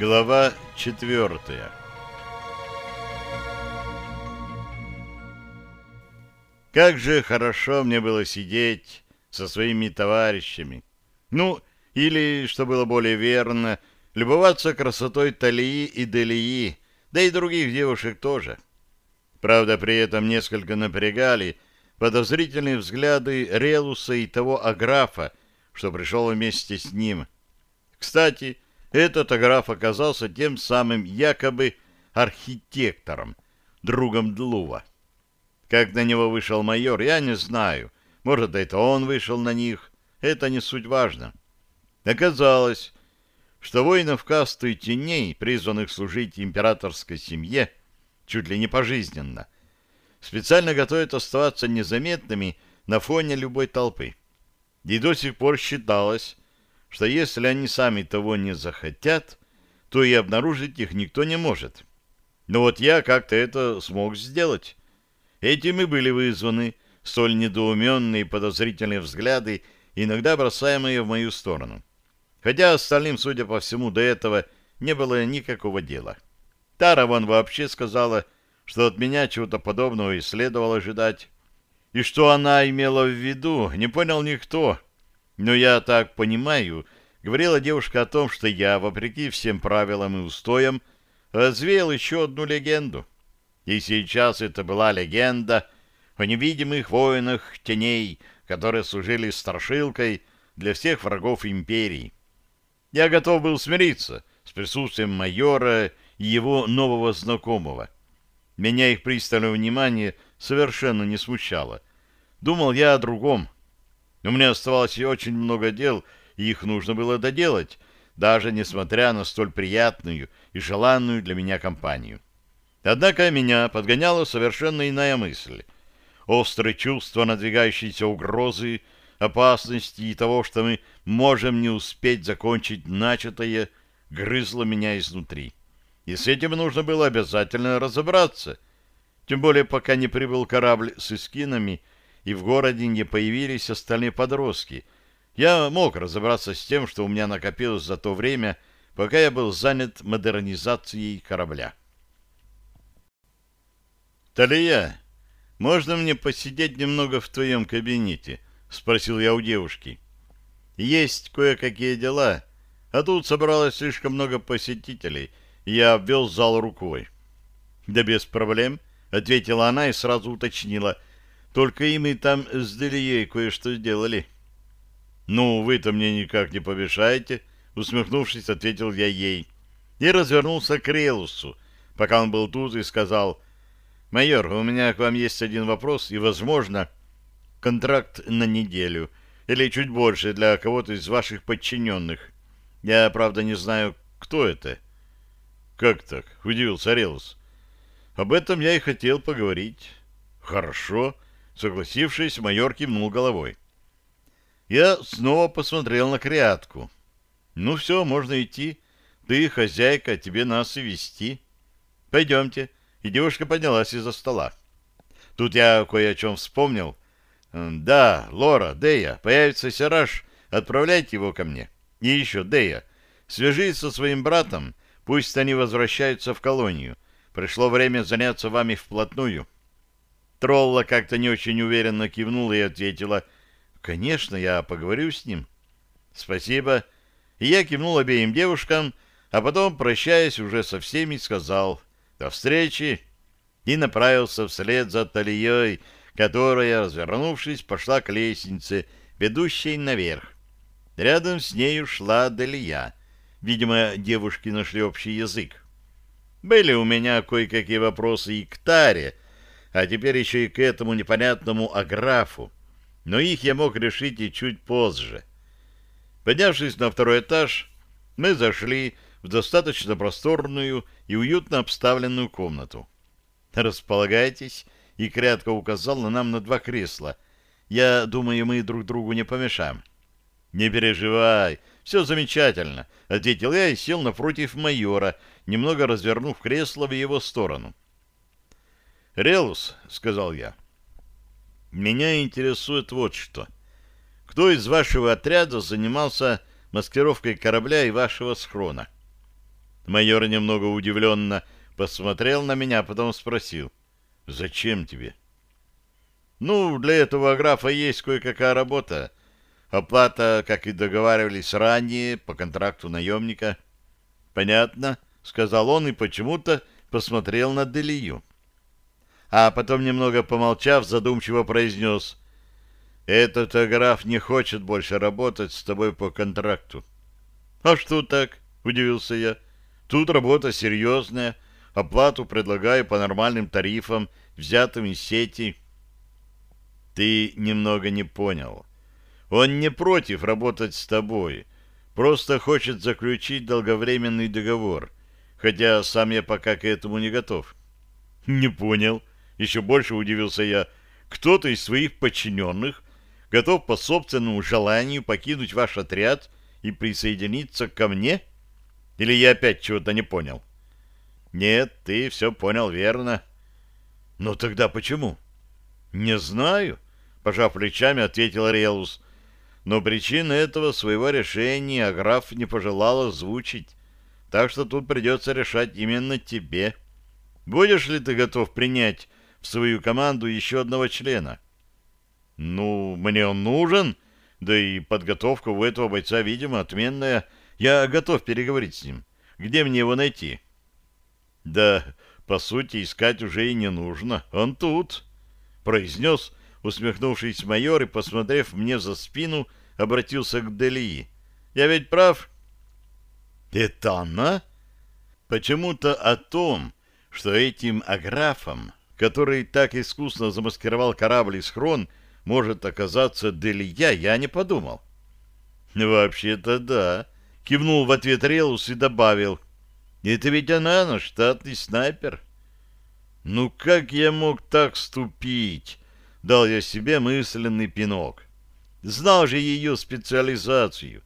Глава четвертая Как же хорошо мне было сидеть со своими товарищами. Ну, или, что было более верно, любоваться красотой Талии и Делии, да и других девушек тоже. Правда, при этом несколько напрягали подозрительные взгляды Релуса и того аграфа, что пришел вместе с ним. Кстати, этот аграф оказался тем самым якобы архитектором, другом Длува. Как на него вышел майор, я не знаю. Может, это он вышел на них. Это не суть важно. Оказалось, что воинов касты теней, призванных служить императорской семье, чуть ли не пожизненно, специально готовят оставаться незаметными на фоне любой толпы. И до сих пор считалось, что если они сами того не захотят, то и обнаружить их никто не может. Но вот я как-то это смог сделать. Этим и были вызваны столь недоуменные и подозрительные взгляды, иногда бросаемые в мою сторону. Хотя остальным, судя по всему, до этого не было никакого дела. Тара вон вообще сказала, что от меня чего-то подобного и следовало ожидать. И что она имела в виду, не понял никто. Но я так понимаю, говорила девушка о том, что я, вопреки всем правилам и устоям, развеял еще одну легенду. И сейчас это была легенда о невидимых воинах теней, которые служили страшилкой для всех врагов империи. Я готов был смириться с присутствием майора и его нового знакомого. Меня их пристальное внимание совершенно не смущало. Думал я о другом. У меня оставалось очень много дел, и их нужно было доделать, даже несмотря на столь приятную и желанную для меня компанию. Однако меня подгоняла совершенно иная мысль. Острое чувство надвигающейся угрозы, опасности и того, что мы можем не успеть закончить начатое, грызло меня изнутри. И с этим нужно было обязательно разобраться. Тем более, пока не прибыл корабль с эскинами, и в городе не появились остальные подростки, я мог разобраться с тем, что у меня накопилось за то время, пока я был занят модернизацией корабля. «Талия, можно мне посидеть немного в твоем кабинете?» — спросил я у девушки. «Есть кое-какие дела, а тут собралось слишком много посетителей, и я обвел зал рукой». «Да без проблем», — ответила она и сразу уточнила. «Только им и там с Делией кое-что сделали». «Ну, вы-то мне никак не помешаете», — усмехнувшись, ответил я ей. И развернулся к Релусу, пока он был тут, и сказал — «Майор, у меня к вам есть один вопрос, и, возможно, контракт на неделю, или чуть больше для кого-то из ваших подчиненных. Я, правда, не знаю, кто это». «Как так?» — удивился Релус. «Об этом я и хотел поговорить». «Хорошо», — согласившись, майор кивнул головой. Я снова посмотрел на крятку. «Ну все, можно идти. Ты хозяйка, тебе нас и вести. Пойдемте» и девушка поднялась из-за стола. Тут я кое о чем вспомнил. «Да, Лора, Дея, появится Сираж, отправляйте его ко мне. И еще, Дея, свяжись со своим братом, пусть они возвращаются в колонию. Пришло время заняться вами вплотную». Тролла как-то не очень уверенно кивнула и ответила, «Конечно, я поговорю с ним». «Спасибо». И я кивнул обеим девушкам, а потом, прощаясь уже со всеми, сказал, до встречи!» и направился вслед за Талией, которая, развернувшись, пошла к лестнице, ведущей наверх. Рядом с нею шла Далия. Видимо, девушки нашли общий язык. Были у меня кое-какие вопросы и к Таре, а теперь еще и к этому непонятному аграфу, но их я мог решить и чуть позже. Поднявшись на второй этаж, мы зашли в достаточно просторную и уютно обставленную комнату. «Располагайтесь», — и крятко указал на нам на два кресла. «Я думаю, мы друг другу не помешаем». «Не переживай, все замечательно», — ответил я и сел напротив майора, немного развернув кресло в его сторону. «Релус», — сказал я, — «меня интересует вот что. Кто из вашего отряда занимался маскировкой корабля и вашего схрона?» Майор немного удивленно посмотрел на меня, а потом спросил. «Зачем тебе?» «Ну, для этого графа есть кое-какая работа. Оплата, как и договаривались ранее, по контракту наемника». «Понятно», — сказал он и почему-то посмотрел на Делию. А потом, немного помолчав, задумчиво произнес. «Этот граф не хочет больше работать с тобой по контракту». «А что так?» — удивился я. «Тут работа серьезная. Оплату предлагаю по нормальным тарифам, взятым из сети». «Ты немного не понял. Он не против работать с тобой, просто хочет заключить долговременный договор, хотя сам я пока к этому не готов». «Не понял», — еще больше удивился я. «Кто-то из своих подчиненных готов по собственному желанию покинуть ваш отряд и присоединиться ко мне? Или я опять чего-то не понял? Нет, ты все понял верно. Но тогда почему? Не знаю, пожав плечами, ответил Релус. Но причины этого своего решения граф не пожелал озвучить. Так что тут придется решать именно тебе. Будешь ли ты готов принять в свою команду еще одного члена? Ну, мне он нужен, — да и подготовка у этого бойца, видимо, отменная. Я готов переговорить с ним. Где мне его найти? Да, по сути, искать уже и не нужно. Он тут, произнес, усмехнувшись майор и, посмотрев мне за спину, обратился к Делии. Я ведь прав? Это она? Почему-то о том, что этим аграфом, который так искусно замаскировал корабль и схрон, — может оказаться Делия, я не подумал. «Вообще-то да», — кивнул в ответ Релус и добавил. «Это ведь она, наш штатный снайпер». «Ну как я мог так ступить?» — дал я себе мысленный пинок. Знал же ее специализацию.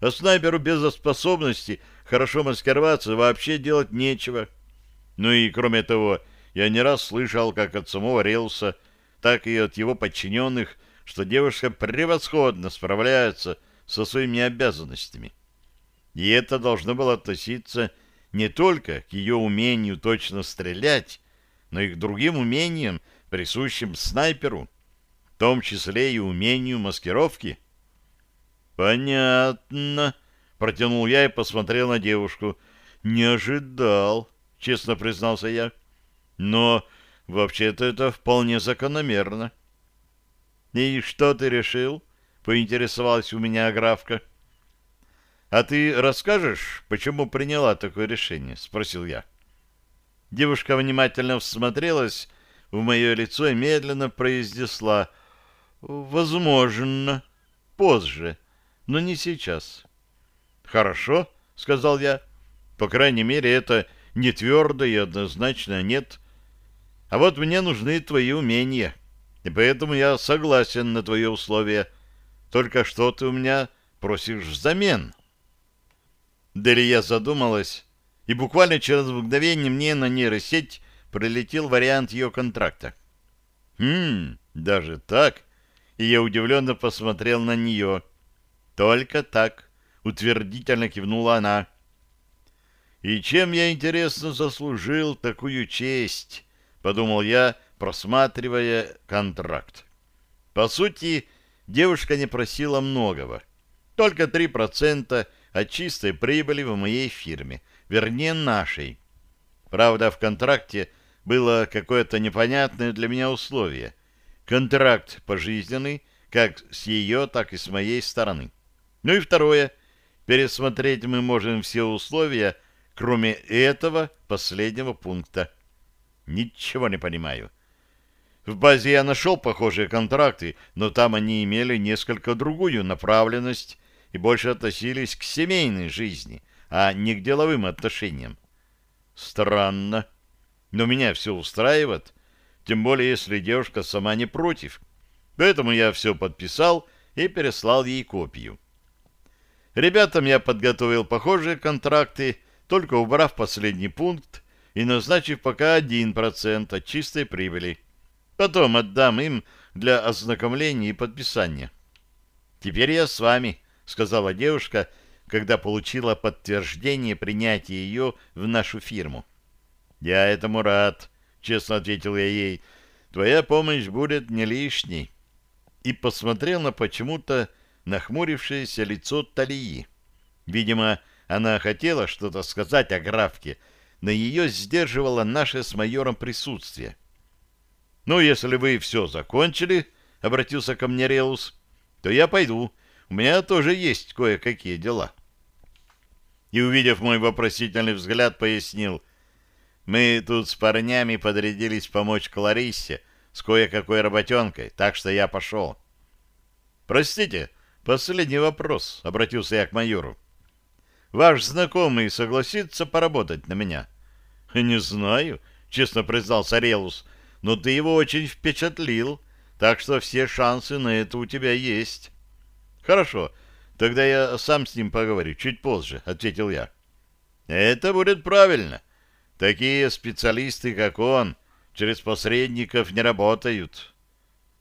А снайперу без способности хорошо маскироваться вообще делать нечего. Ну и кроме того, я не раз слышал, как от самого Релса так и от его подчиненных, что девушка превосходно справляется со своими обязанностями. И это должно было относиться не только к ее умению точно стрелять, но и к другим умениям, присущим снайперу, в том числе и умению маскировки. «Понятно», — протянул я и посмотрел на девушку. «Не ожидал», — честно признался я. «Но Вообще-то это вполне закономерно. «И что ты решил?» — поинтересовалась у меня Аграфка. «А ты расскажешь, почему приняла такое решение?» — спросил я. Девушка внимательно всмотрелась в мое лицо и медленно произнесла «Возможно, позже, но не сейчас». «Хорошо», — сказал я. «По крайней мере, это не твердо и однозначно нет». А вот мне нужны твои умения, и поэтому я согласен на твои условия. Только что ты у меня просишь взамен?» Делия задумалась, и буквально через мгновение мне на нейросеть прилетел вариант ее контракта. «Хм, даже так?» И я удивленно посмотрел на нее. «Только так», — утвердительно кивнула она. «И чем я, интересно, заслужил такую честь?» Подумал я, просматривая контракт. По сути, девушка не просила многого. Только 3% от чистой прибыли в моей фирме, вернее, нашей. Правда, в контракте было какое-то непонятное для меня условие. Контракт пожизненный, как с ее, так и с моей стороны. Ну и второе. Пересмотреть мы можем все условия, кроме этого последнего пункта. Ничего не понимаю. В базе я нашел похожие контракты, но там они имели несколько другую направленность и больше относились к семейной жизни, а не к деловым отношениям. Странно. Но меня все устраивает, тем более если девушка сама не против. Поэтому я все подписал и переслал ей копию. Ребятам я подготовил похожие контракты, только убрав последний пункт, и назначив пока один процент от чистой прибыли. Потом отдам им для ознакомления и подписания. «Теперь я с вами», — сказала девушка, когда получила подтверждение принятия ее в нашу фирму. «Я этому рад», — честно ответил я ей. «Твоя помощь будет не лишней». И посмотрел на почему-то нахмурившееся лицо Талии. Видимо, она хотела что-то сказать о графке, но ее сдерживало наше с майором присутствие. «Ну, если вы все закончили», — обратился ко мне Реус, — «то я пойду. У меня тоже есть кое-какие дела». И, увидев мой вопросительный взгляд, пояснил, «Мы тут с парнями подрядились помочь Клариссе с кое-какой работенкой, так что я пошел». «Простите, последний вопрос», — обратился я к майору. «Ваш знакомый согласится поработать на меня?» «Не знаю», — честно признался Релус, — но ты его очень впечатлил, так что все шансы на это у тебя есть. Хорошо, тогда я сам с ним поговорю чуть позже, ответил я. Это будет правильно. Такие специалисты, как он, через посредников не работают.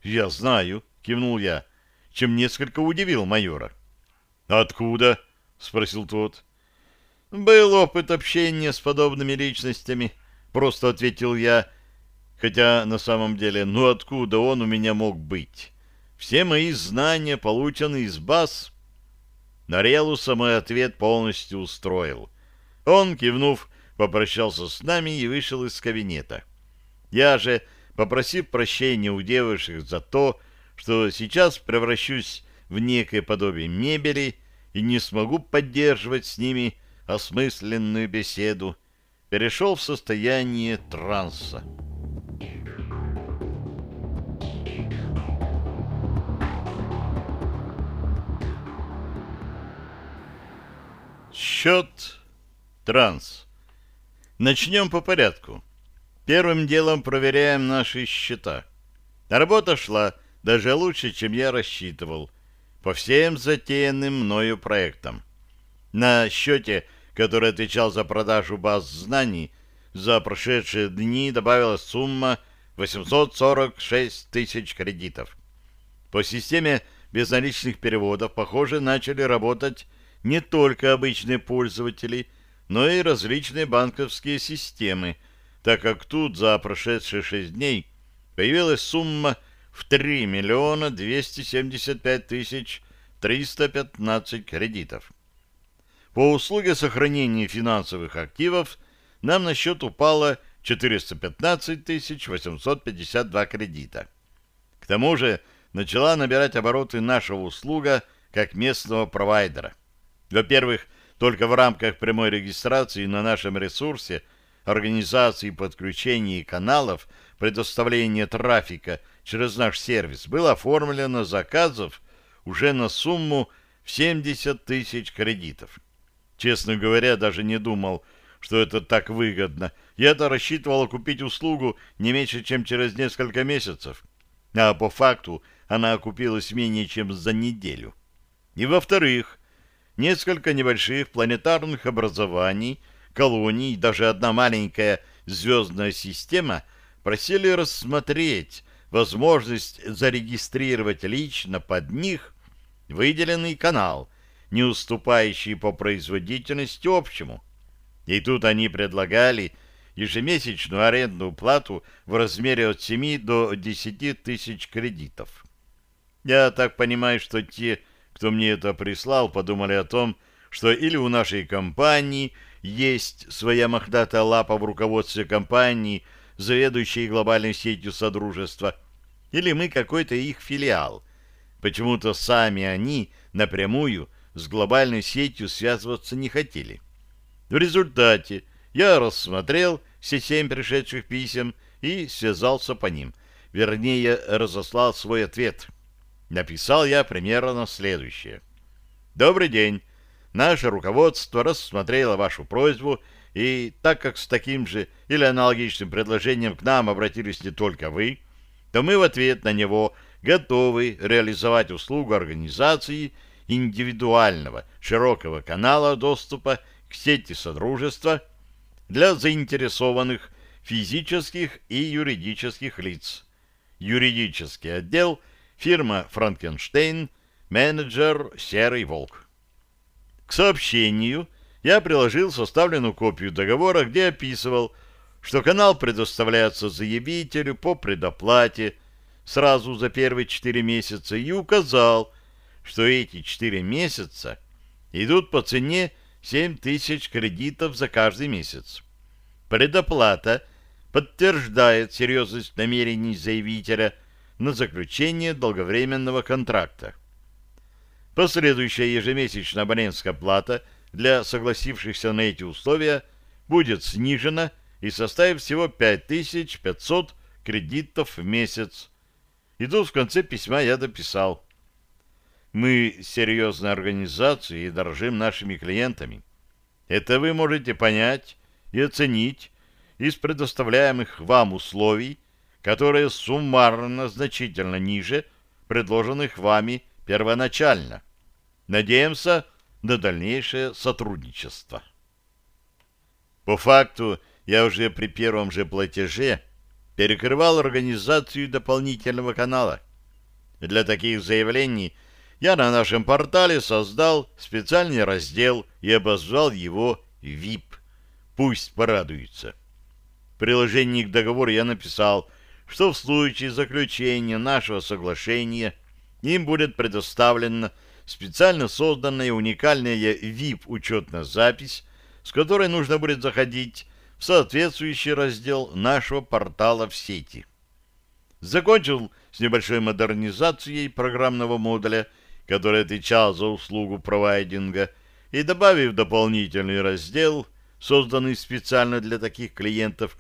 Я знаю, кивнул я, чем несколько удивил майора. Откуда? Спросил тот. Был опыт общения с подобными личностями, просто ответил я, Хотя на самом деле, ну откуда он у меня мог быть? Все мои знания получены из баз. Нарелуса мой ответ полностью устроил. Он, кивнув, попрощался с нами и вышел из кабинета. Я же, попросив прощения у девушек за то, что сейчас превращусь в некое подобие мебели и не смогу поддерживать с ними осмысленную беседу, перешел в состояние транса. Счет транс. Начнем по порядку. Первым делом проверяем наши счета. Работа шла даже лучше, чем я рассчитывал, по всем затеянным мною проектам. На счете, который отвечал за продажу баз знаний, за прошедшие дни добавилась сумма 846 тысяч кредитов. По системе безналичных переводов, похоже, начали работать не только обычные пользователи, но и различные банковские системы, так как тут за прошедшие шесть дней появилась сумма в 3 миллиона 275 тысяч 315 кредитов. По услуге сохранения финансовых активов нам на счет упало 415 тысяч 852 кредита. К тому же начала набирать обороты наша услуга как местного провайдера – во-первых, только в рамках прямой регистрации на нашем ресурсе организации подключения каналов предоставления трафика через наш сервис было оформлено заказов уже на сумму в 70 тысяч кредитов. Честно говоря, даже не думал, что это так выгодно. Я-то рассчитывал купить услугу не меньше, чем через несколько месяцев. А по факту она окупилась менее чем за неделю. И во-вторых, несколько небольших планетарных образований, колоний, даже одна маленькая звездная система просили рассмотреть возможность зарегистрировать лично под них выделенный канал, не уступающий по производительности общему. И тут они предлагали ежемесячную арендную плату в размере от 7 до 10 тысяч кредитов. Я так понимаю, что те кто мне это прислал, подумали о том, что или у нашей компании есть своя мохнатая лапа в руководстве компании, заведующей глобальной сетью Содружества, или мы какой-то их филиал. Почему-то сами они напрямую с глобальной сетью связываться не хотели. В результате я рассмотрел все семь пришедших писем и связался по ним. Вернее, разослал свой ответ. Написал я примерно следующее. «Добрый день. Наше руководство рассмотрело вашу просьбу, и так как с таким же или аналогичным предложением к нам обратились не только вы, то мы в ответ на него готовы реализовать услугу организации индивидуального широкого канала доступа к сети Содружества для заинтересованных физических и юридических лиц. Юридический отдел – Фирма «Франкенштейн», менеджер «Серый волк». К сообщению я приложил составленную копию договора, где описывал, что канал предоставляется заявителю по предоплате сразу за первые четыре месяца и указал, что эти четыре месяца идут по цене 7 тысяч кредитов за каждый месяц. Предоплата подтверждает серьезность намерений заявителя на заключение долговременного контракта. Последующая ежемесячная абонентская плата для согласившихся на эти условия будет снижена и составит всего 5500 кредитов в месяц. И тут в конце письма я дописал. Мы серьезная организация и дорожим нашими клиентами. Это вы можете понять и оценить из предоставляемых вам условий, которые суммарно значительно ниже предложенных вами первоначально. Надеемся на дальнейшее сотрудничество. По факту я уже при первом же платеже перекрывал организацию дополнительного канала. Для таких заявлений я на нашем портале создал специальный раздел и обозвал его VIP. Пусть порадуются. В приложении к договору я написал, что в случае заключения нашего соглашения им будет предоставлена специально созданная уникальная VIP-учетная запись, с которой нужно будет заходить в соответствующий раздел нашего портала в сети. Закончил с небольшой модернизацией программного модуля, который отвечал за услугу провайдинга, и добавив дополнительный раздел, созданный специально для таких клиентов,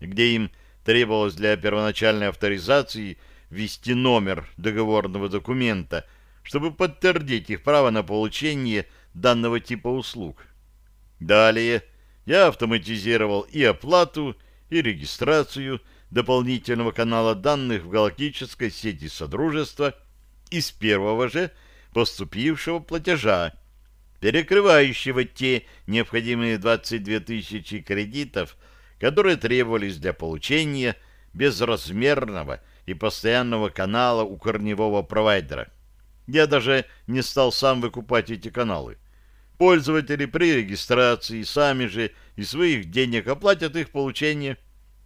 где им требовалось для первоначальной авторизации ввести номер договорного документа, чтобы подтвердить их право на получение данного типа услуг. Далее я автоматизировал и оплату, и регистрацию дополнительного канала данных в галактической сети Содружества из первого же поступившего платежа, перекрывающего те необходимые 22 тысячи кредитов, которые требовались для получения безразмерного и постоянного канала у корневого провайдера. Я даже не стал сам выкупать эти каналы. Пользователи при регистрации сами же из своих денег оплатят их получение.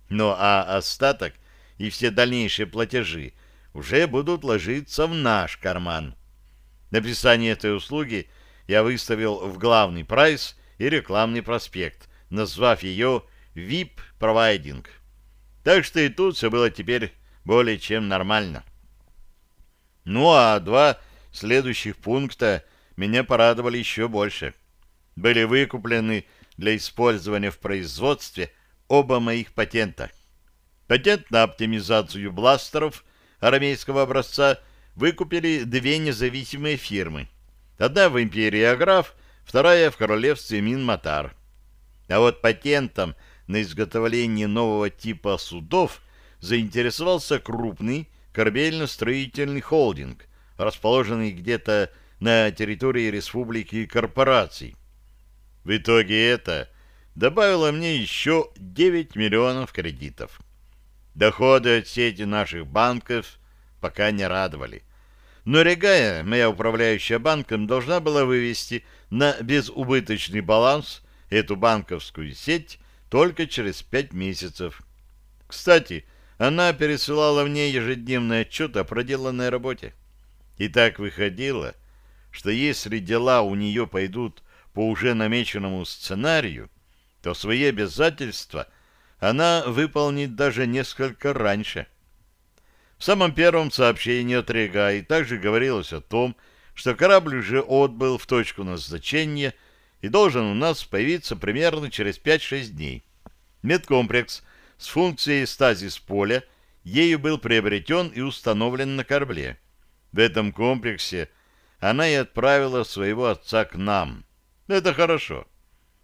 Ну а остаток и все дальнейшие платежи уже будут ложиться в наш карман. Написание этой услуги я выставил в главный прайс и рекламный проспект, назвав ее VIP Providing. Так что и тут все было теперь более чем нормально. Ну а два следующих пункта меня порадовали еще больше. Были выкуплены для использования в производстве оба моих патента. Патент на оптимизацию бластеров армейского образца выкупили две независимые фирмы. Одна в империи Аграф, вторая в королевстве Минматар. А вот патентом на изготовление нового типа судов заинтересовался крупный корабельно-строительный холдинг, расположенный где-то на территории республики корпораций. В итоге это добавило мне еще 9 миллионов кредитов. Доходы от сети наших банков пока не радовали. Но Регая, моя управляющая банком, должна была вывести на безубыточный баланс эту банковскую сеть только через пять месяцев. Кстати, она пересылала мне ежедневный отчет о проделанной работе. И так выходило, что если дела у нее пойдут по уже намеченному сценарию, то свои обязательства она выполнит даже несколько раньше. В самом первом сообщении от Регай также говорилось о том, что корабль уже отбыл в точку назначения и должен у нас появиться примерно через 5-6 дней. Медкомплекс с функцией стазис поля ею был приобретен и установлен на корабле. В этом комплексе она и отправила своего отца к нам. Это хорошо.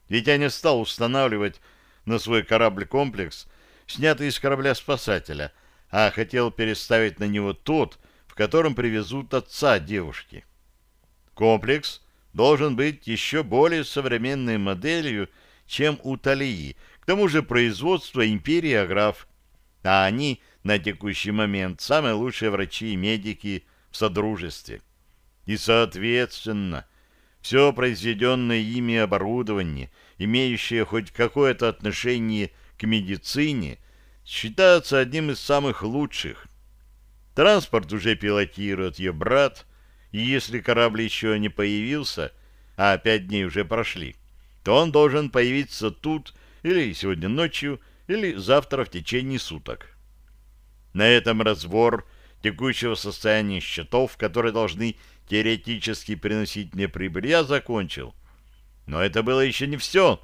Ведь я не стал устанавливать на свой корабль комплекс, снятый из корабля-спасателя, а хотел переставить на него тот, в котором привезут отца девушки. Комплекс должен быть еще более современной моделью, чем у Талии, к тому же производство империи Аграф, а они на текущий момент самые лучшие врачи и медики в Содружестве. И, соответственно, все произведенное ими оборудование, имеющее хоть какое-то отношение к медицине, считается одним из самых лучших. Транспорт уже пилотирует ее брат, и если корабль еще не появился, а пять дней уже прошли, то он должен появиться тут или сегодня ночью, или завтра в течение суток. На этом разбор текущего состояния счетов, которые должны теоретически приносить мне прибыль, я закончил. Но это было еще не все.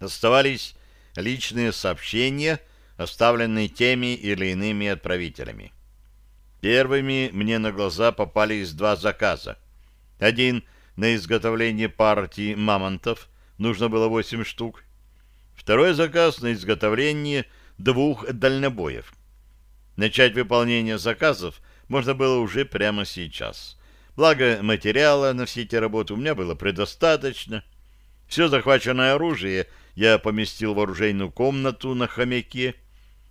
Оставались личные сообщения, оставленные теми или иными отправителями. Первыми мне на глаза попались два заказа. Один на изготовление партии мамонтов, нужно было 8 штук. Второй заказ на изготовление двух дальнобоев. Начать выполнение заказов можно было уже прямо сейчас. Благо, материала на все эти работы у меня было предостаточно. Все захваченное оружие я поместил в оружейную комнату на хомяке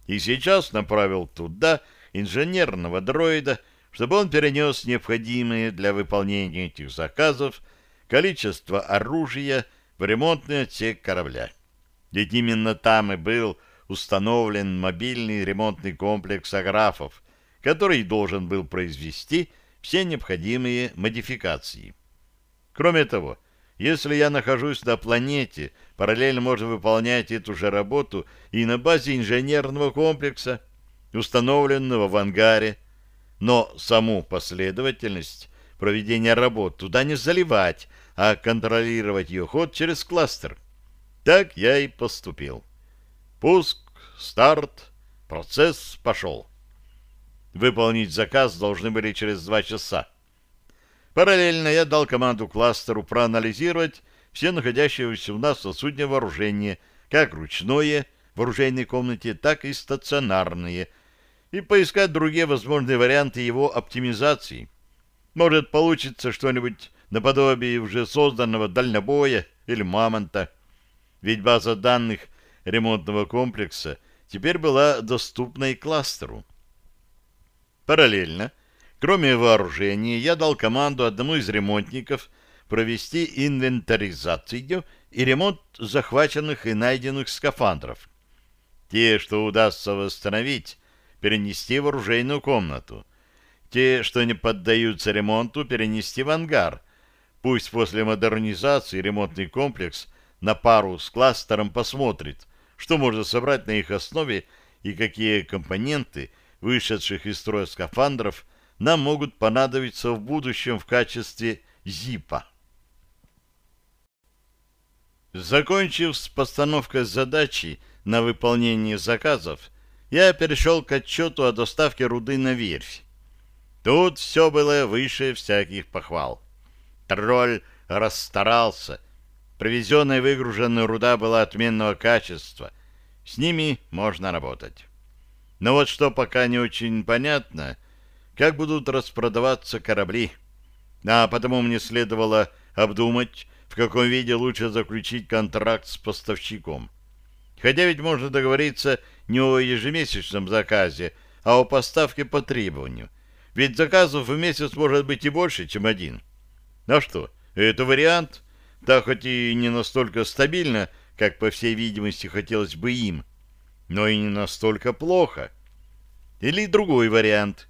и сейчас направил туда инженерного дроида, чтобы он перенес необходимые для выполнения этих заказов количество оружия в ремонтный отсек корабля. Ведь именно там и был установлен мобильный ремонтный комплекс аграфов, который должен был произвести все необходимые модификации. Кроме того, если я нахожусь на планете, параллельно можно выполнять эту же работу и на базе инженерного комплекса, установленного в ангаре, но саму последовательность проведения работ туда не заливать, а контролировать ее ход через кластер. Так я и поступил. Пуск, старт, процесс пошел. Выполнить заказ должны были через два часа. Параллельно я дал команду кластеру проанализировать все находящиеся у нас на судне вооружение, как ручное в оружейной комнате, так и стационарные, и поискать другие возможные варианты его оптимизации. Может, получится что-нибудь наподобие уже созданного дальнобоя или мамонта. Ведь база данных ремонтного комплекса теперь была доступна и кластеру. Параллельно, кроме вооружения, я дал команду одному из ремонтников провести инвентаризацию и ремонт захваченных и найденных скафандров. Те, что удастся восстановить, перенести в оружейную комнату. Те, что не поддаются ремонту, перенести в ангар. Пусть после модернизации ремонтный комплекс на пару с кластером посмотрит, что можно собрать на их основе и какие компоненты – вышедших из строя скафандров, нам могут понадобиться в будущем в качестве ЗИПа. Закончив с постановкой задачи на выполнение заказов, я перешел к отчету о доставке руды на верфь. Тут все было выше всяких похвал. Тролль расстарался. Привезенная и выгруженная руда была отменного качества. С ними можно работать. Но вот что пока не очень понятно, как будут распродаваться корабли. А потому мне следовало обдумать, в каком виде лучше заключить контракт с поставщиком. Хотя ведь можно договориться не о ежемесячном заказе, а о поставке по требованию. Ведь заказов в месяц может быть и больше, чем один. Ну что, это вариант, да хоть и не настолько стабильно, как, по всей видимости, хотелось бы им, но и не настолько плохо. Или другой вариант.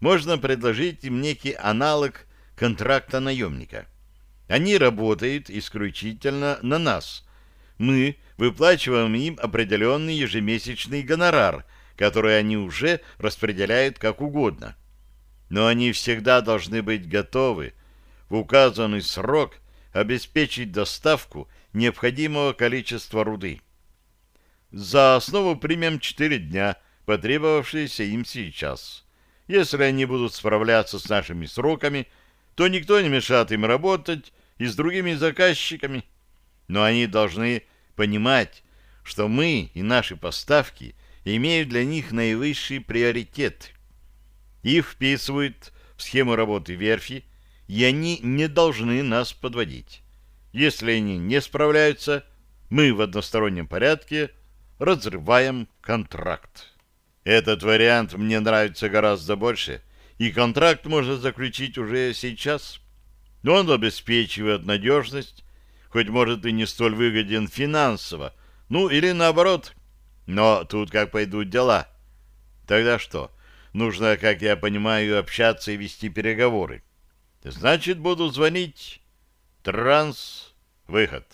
Можно предложить им некий аналог контракта наемника. Они работают исключительно на нас. Мы выплачиваем им определенный ежемесячный гонорар, который они уже распределяют как угодно. Но они всегда должны быть готовы в указанный срок обеспечить доставку необходимого количества руды. За основу примем 4 дня, потребовавшиеся им сейчас. Если они будут справляться с нашими сроками, то никто не мешает им работать и с другими заказчиками. Но они должны понимать, что мы и наши поставки имеют для них наивысший приоритет. Их вписывают в схему работы верфи, и они не должны нас подводить. Если они не справляются, мы в одностороннем порядке – разрываем контракт. Этот вариант мне нравится гораздо больше, и контракт можно заключить уже сейчас. Он обеспечивает надежность, хоть может и не столь выгоден финансово, ну или наоборот. Но тут как пойдут дела? Тогда что? Нужно, как я понимаю, общаться и вести переговоры. Значит, буду звонить. Транс. Выход.